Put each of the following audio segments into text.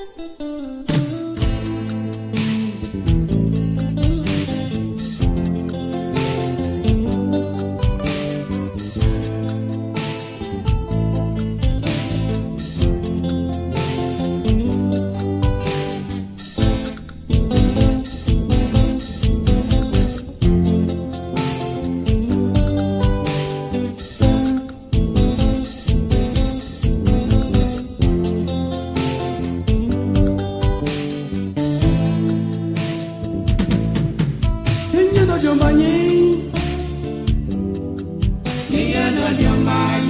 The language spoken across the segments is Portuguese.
Música nyumba nyingi, ni nyumba nyingi.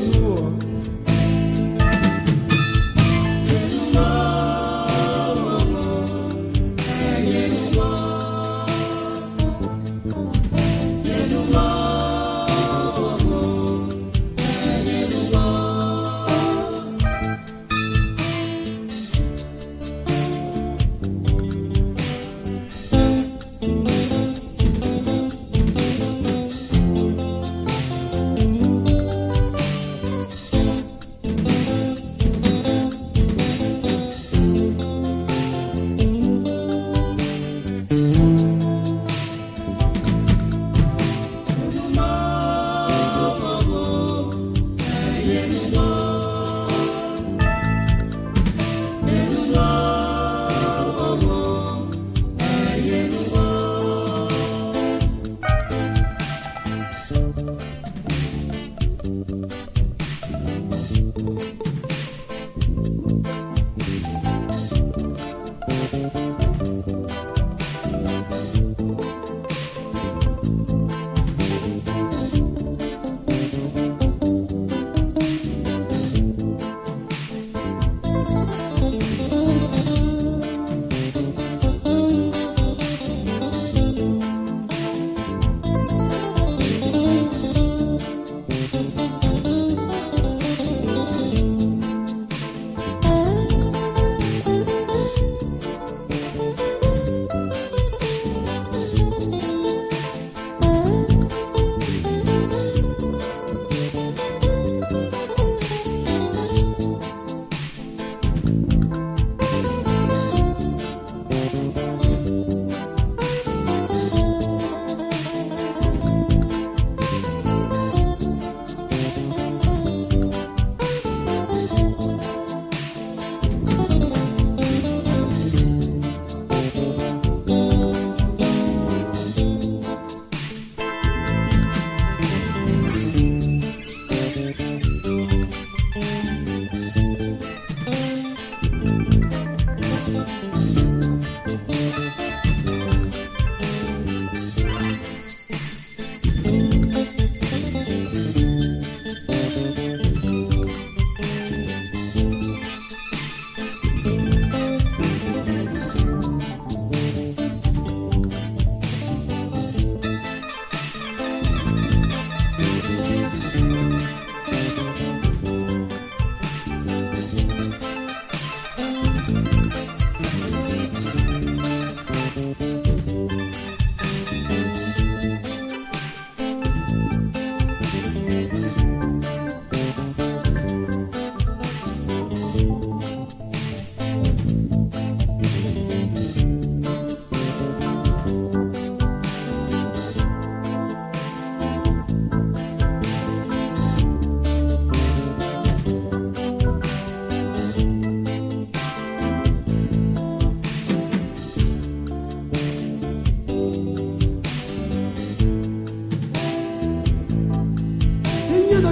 Bye.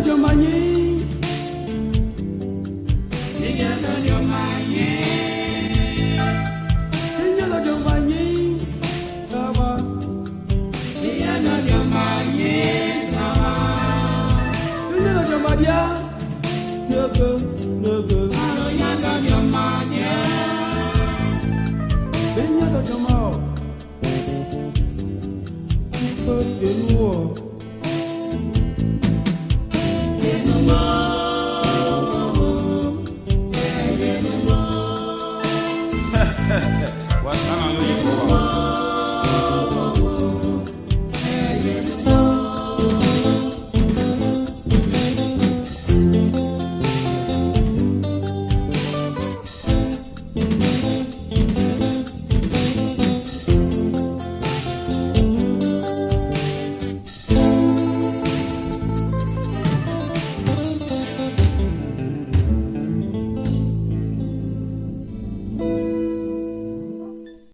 就满意。